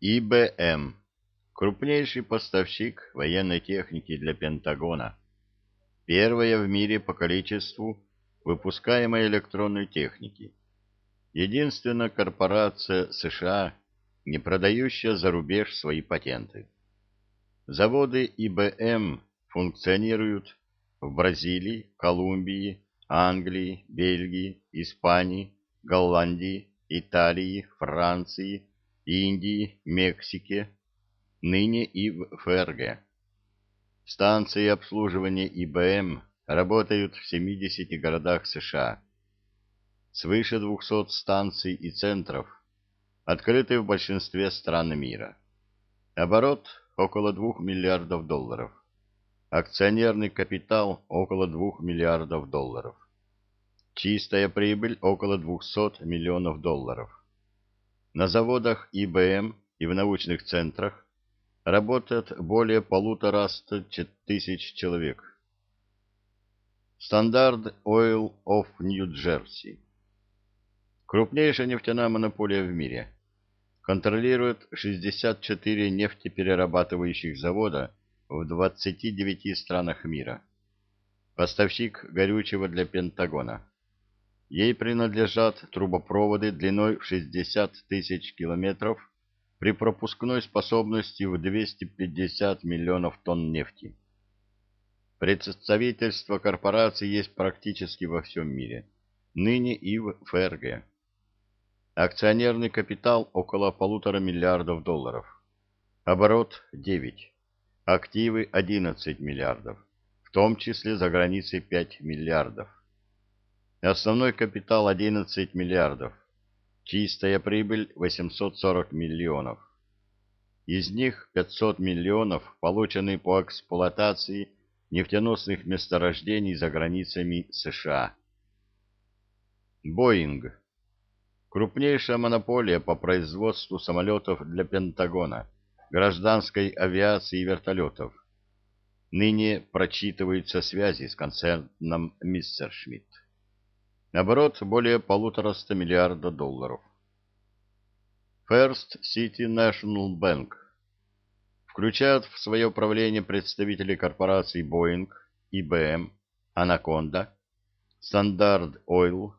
ИБМ – крупнейший поставщик военной техники для Пентагона. Первая в мире по количеству выпускаемой электронной техники. Единственная корпорация США, не продающая за рубеж свои патенты. Заводы ИБМ функционируют в Бразилии, Колумбии, Англии, Бельгии, Испании, Голландии, Италии, Франции, Индии, Мексике, ныне и в ФРГ. Станции обслуживания ИБМ работают в 70 городах США. Свыше 200 станций и центров открыты в большинстве стран мира. Оборот около 2 миллиардов долларов. Акционерный капитал около 2 миллиардов долларов. Чистая прибыль около 200 миллионов долларов. На заводах ИБМ и в научных центрах работает более полутора тысяч человек. Стандарт Oil of New Jersey. Крупнейшая нефтяная монополия в мире. Контролирует 64 нефтеперерабатывающих завода в 29 странах мира. Поставщик горючего для Пентагона. Ей принадлежат трубопроводы длиной в 60 тысяч километров при пропускной способности в 250 миллионов тонн нефти. Представительство корпорации есть практически во всем мире, ныне и в ФРГ. Акционерный капитал около полутора миллиардов долларов. Оборот 9. Активы 11 миллиардов, в том числе за границей 5 миллиардов. Основной капитал 11 миллиардов. Чистая прибыль 840 миллионов. Из них 500 миллионов получены по эксплуатации нефтеносных месторождений за границами США. Боинг. Крупнейшая монополия по производству самолетов для Пентагона, гражданской авиации и вертолетов. Ныне прочитываются связи с концерном Миссершмитт. Оборот более полутораста миллиарда долларов. First City National Bank включает в свое правление представителей корпораций Boeing, IBM, Anaconda, Standard Oil,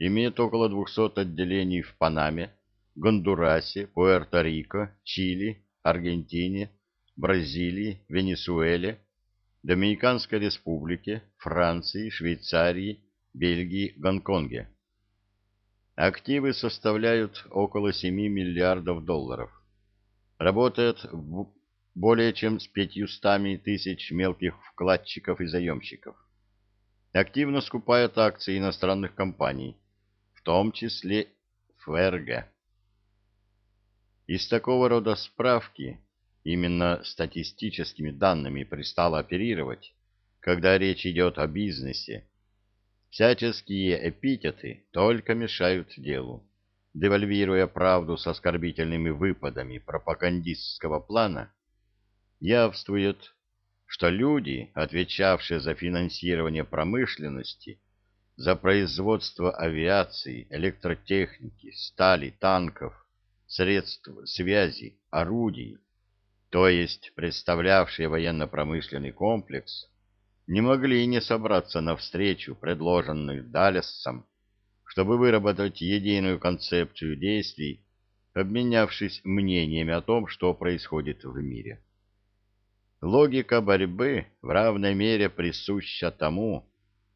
имеет около 200 отделений в Панаме, Гондурасе, Пуэрто-Рико, Чили, Аргентине, Бразилии, Венесуэле, Доминиканской Республике, Франции, Швейцарии, Бельгии, Гонконге. Активы составляют около 7 миллиардов долларов. Работает более чем с 500 тысяч мелких вкладчиков и заемщиков. Активно скупают акции иностранных компаний, в том числе ФРГ. Из такого рода справки, именно статистическими данными пристало оперировать, когда речь идет о бизнесе, Всяческие эпитеты только мешают делу, девальвируя правду с оскорбительными выпадами пропагандистского плана, явствует, что люди, отвечавшие за финансирование промышленности, за производство авиации, электротехники, стали, танков, средств связи, орудий, то есть представлявшие военно-промышленный комплекс, не могли не собраться на встречу, предложенную Далесом, чтобы выработать единую концепцию действий, обменявшись мнениями о том, что происходит в мире. Логика борьбы в равной мере присуща тому,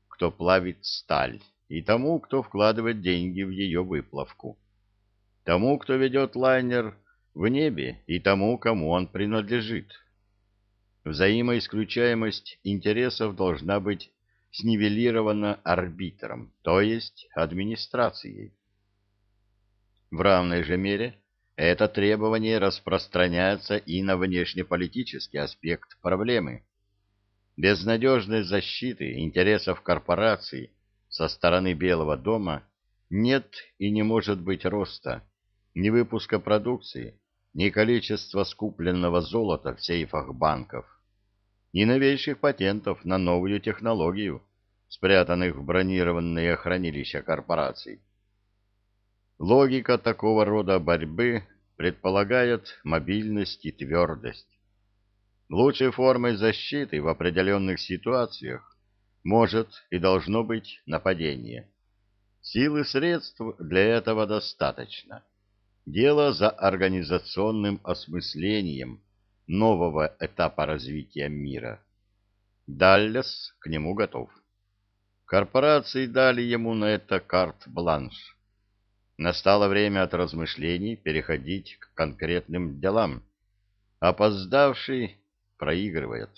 кто плавит сталь, и тому, кто вкладывает деньги в ее выплавку, тому, кто ведет лайнер в небе, и тому, кому он принадлежит. Взаимоисключаемость интересов должна быть снивелирована арбитром, то есть администрацией. В равной же мере это требование распространяется и на внешнеполитический аспект проблемы. Без надежной защиты интересов корпораций со стороны Белого дома нет и не может быть роста ни выпуска продукции, ни количества скупленного золота в сейфах банков, ни новейших патентов на новую технологию, спрятанных в бронированные хранилища корпораций. Логика такого рода борьбы предполагает мобильность и твердость. Лучшей формой защиты в определенных ситуациях может и должно быть нападение. Силы средств для этого достаточно. Дело за организационным осмыслением нового этапа развития мира. Даллес к нему готов. Корпорации дали ему на это карт-бланш. Настало время от размышлений переходить к конкретным делам. Опоздавший проигрывает.